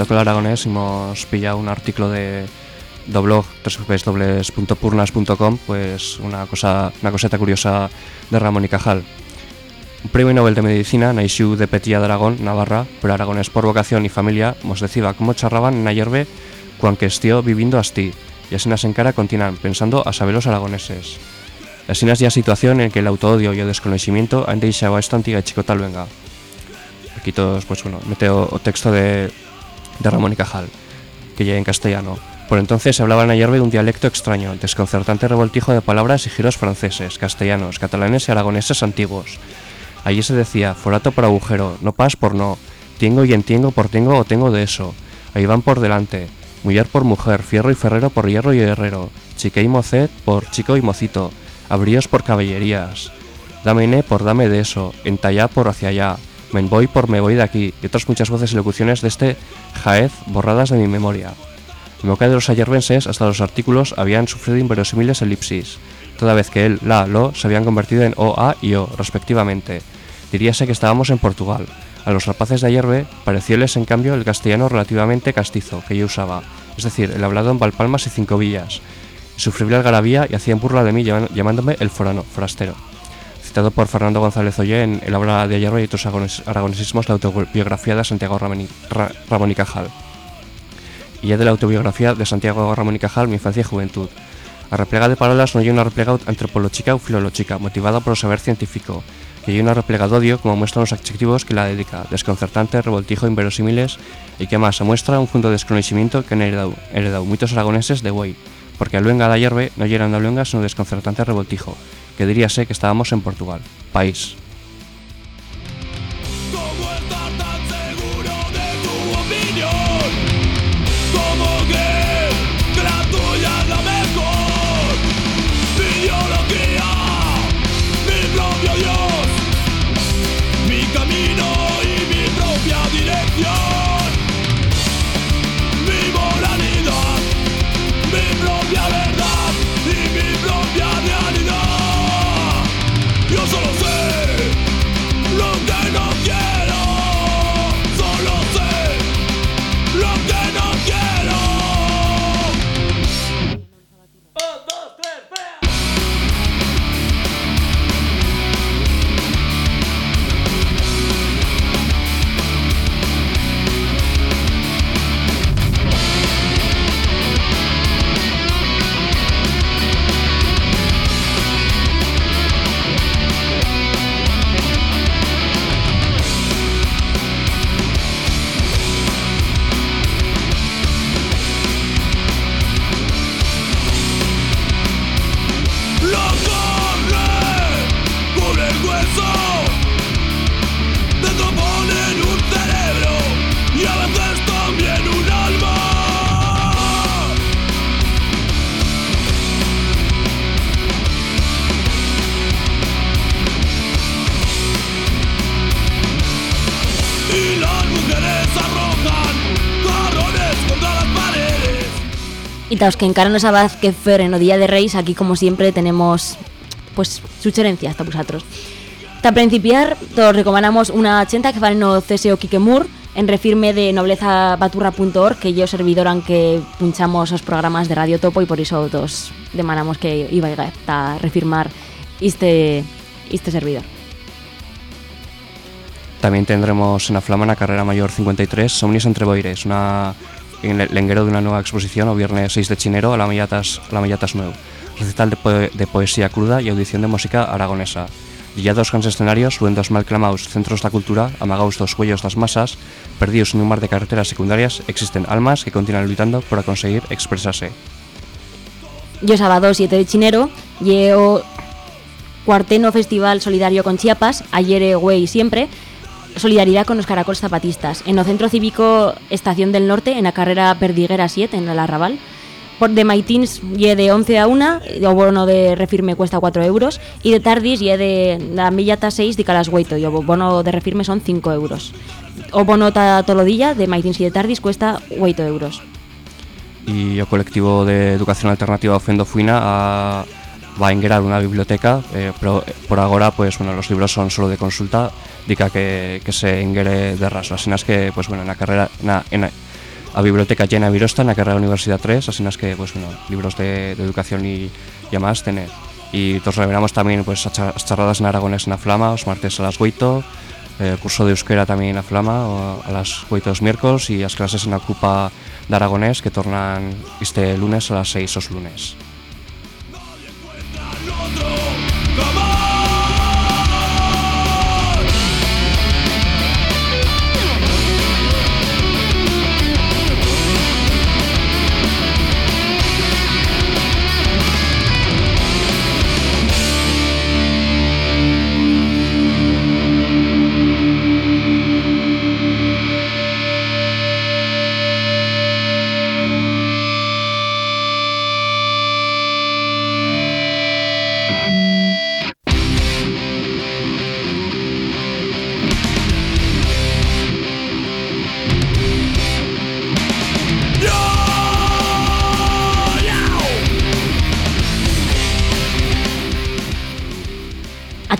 Y el aragonés, hemos pillado un artículo de do blog www.purnas.com, pues una cosa una coseta curiosa de Ramón y Cajal. Un premio Nobel de Medicina naixeu de Petilla de Aragón, Navarra, pero aragonés por vocación y familia mos decía cómo charraban na hierve cuan que estío vivindo astí, y así nas encara continan pensando a saber los aragoneses. Así nas ya situación en que el autoodio y el desconocimiento han deixado a esta antiga chicota luenga. Aquí todos, pues bueno, meteo o texto de, de Ramón y Cajal, que ya en castellano. Por entonces se hablaba en Ayerbe de un dialecto extraño, desconcertante revoltijo de palabras y giros franceses, castellanos, catalanes y aragoneses antiguos. Allí se decía, forato por agujero, no pas por no, tiengo y entiengo por tengo o tengo de eso. Ahí van por delante, mujer por mujer, fierro y ferrero por hierro y herrero, chique y mocet por chico y mocito, abríos por caballerías, dame por dame de eso, entallá por hacia allá, me voy por me voy de aquí, y otras muchas voces y locuciones de este jaez borradas de mi memoria. En boca de los ayerbenses, hasta los artículos habían sufrido inverosímiles elipsis, toda vez que él, la, lo se habían convertido en o, a y o, respectivamente. Diríase que estábamos en Portugal. A los rapaces de Ayerbe parecióles en cambio el castellano relativamente castizo que yo usaba, es decir, el hablado en Valpalmas y Cinco Villas. Y sufrible algarabía y hacían burla de mí llamándome el forano, forastero. Citado por Fernando González Ollé en El obra de Ayerbe y otros aragones- aragonesismos, la autobiografía de Santiago Ramón y, Ra- Cajal. Y es de la autobiografía de Santiago Ramón y Cajal, Mi infancia y juventud. A replega de palabras no hay una replega antropológica o filológica, motivada por el saber científico, que hay una replega de odio, como muestran los adjetivos que la dedica, desconcertante, revoltijo, inverosímiles, y que más se muestra un fondo de desconocimiento que han heredado, heredado muchos aragoneses de Güey, porque a luenga de Ayerbe no llegan a luenga sino desconcertante revoltijo, que diríase que estábamos en Portugal, país. Taos que encara no sabaz que fer en o Día de Reis, aquí como siempre tenemos pues sugerencias para vosotros. Para principiar, todos recomendamos una chenta que va no CSO Kikemur en refirme de noblezabaturra.org que yo servidor que punchamos los programas de Radio Topo y por eso todos demandamos que iba a refirmar este, este servidor. También tendremos en la Flama la carrera mayor 53 Somnis entre Boires, una en el lenguero de una nueva exposición o viernes 6 de chinero a la Mallatas, a la Mallatas Nuevo. Recital de, poe- de poesía cruda y audición de música aragonesa. Y ya dos grandes escenarios, duen dos mal clamados centros da cultura, amagados dos cuellos das masas, perdidos en un mar de carreteras secundarias, existen almas que continúan luchando por conseguir expresarse. Yo sábado 7 de chinero, llevo cuarteno festival solidario con Chiapas, ayer eh, güey siempre, solidaridad con los caracoles zapatistas, en el centro cívico Estación del Norte, en la carrera Perdiguera 7, en el Arrabal. Por de Maitins ye de 11 a 1, o bono de refirme cuesta 4 euros, y de Tardis ye de la millata 6 de Calasgueito, y o bono de refirme son 5 euros. O bono ta tolodilla de Maitins y de Tardis cuesta 8 euros. y o colectivo de educación alternativa Ofendo Fuina a, va a ingrar una biblioteca, eh, pero por ahora pues bueno los libros son solo de consulta, dica que, que se ingere de raso, así es que pues bueno en la carrera na, en la, a biblioteca llena virosta en la carrera de Universidad 3, así es que pues bueno libros de, de educación y, y demás tener. Y todos revelamos también pues a cha- as charradas en aragonés en la Flama, los martes a las 8, eh, curso de euskera también a Flama o a las 8 los miércoles y las clases en la Cupa de Aragonés que tornan este lunes a las 6 os lunes.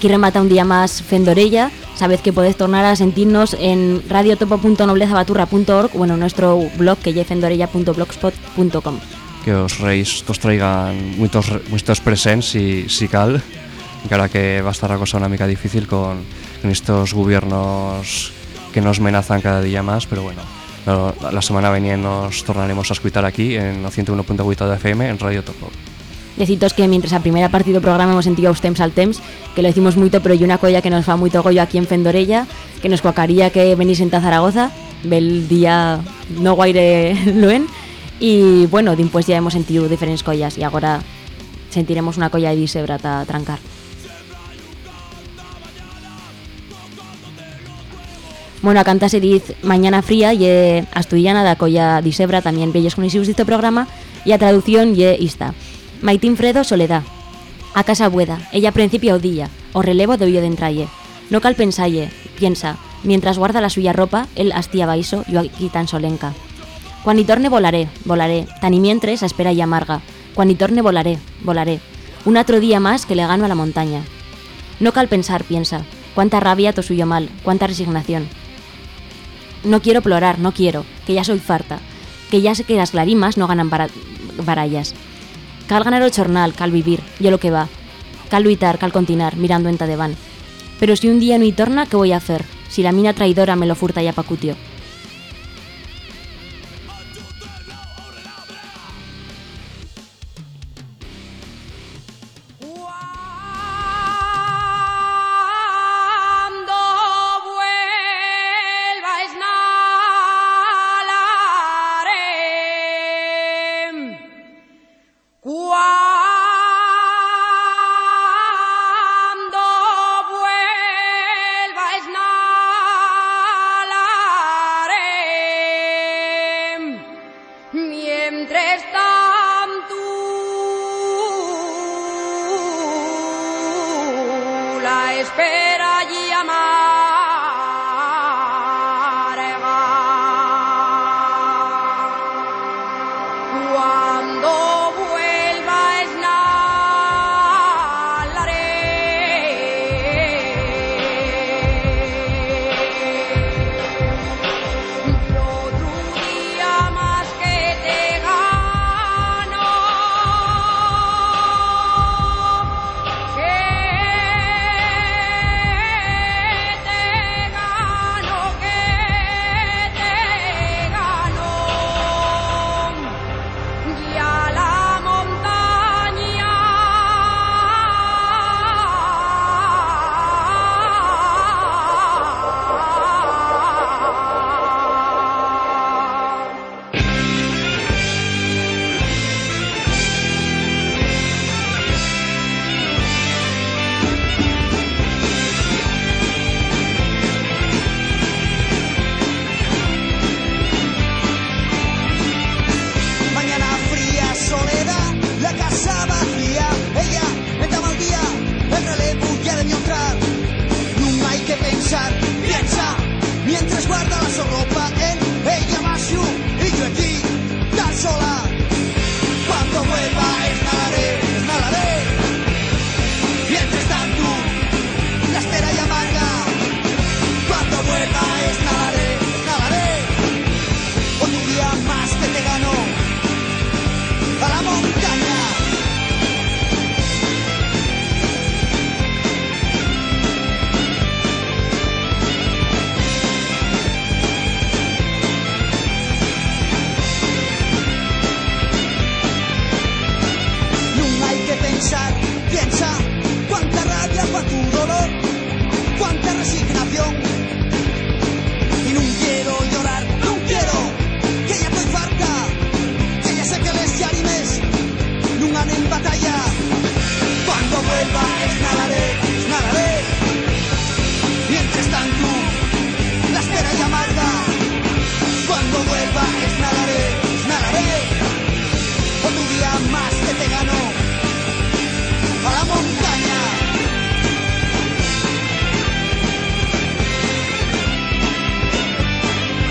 Aquí remata un día más Fendorella. Sabed que podéis tornar a sentirnos en radiotopo.noblezabaturra.org o en nuestro blog que es fendorella.blogspot.com. que os reis os traigan muchos, muchos presents si, si cal encara que va a estar la cosa una mica difícil con, con estos gobiernos que nos amenazan cada día más pero bueno lo- la semana venía nos tornaremos a escuchar aquí en el 101.8 de FM en Radio Topo Decitos que mientras a primera parte do programa hemos sentido os temps al temps, que lo decimos moito, pero hay una colla que nos fa moito gollo aquí en Fendorella, que nos coacaría que venís en Zaragoza, bel día no guaire luen, y bueno, dimpués ya hemos sentido diferentes collas, y ahora sentiremos una colla de disebra ta trancar. Bueno, a canta se diz Mañana Fría y asturiana da colla disebra también bellos conocidos de este programa y a traducción ye ista. Maitín Fredo Soledad. A casa bueda, ella principia o o relevo de de entralle. No cal pensalle, piensa, mientras guarda la suya ropa, él hastía baiso, yo aquí tan solenca. Cuando y torne volaré, volaré, tan y mientres a espera y amarga. Cuando y torne volaré, volaré. Un otro día más que le gano a la montaña. No cal pensar, piensa, cuánta rabia to suyo mal, cuánta resignación. No quiero plorar, no quiero, que ya soy farta, que ya sé que las clarimas no ganan bara- barallas. Cal ganar o chornal, cal vivir, yo lo que va. Cal luitar, cal continuar, mirando en de van. Pero si un día no y torna, ¿qué voy a hacer? Si la mina traidora me lo furta ya pacutio.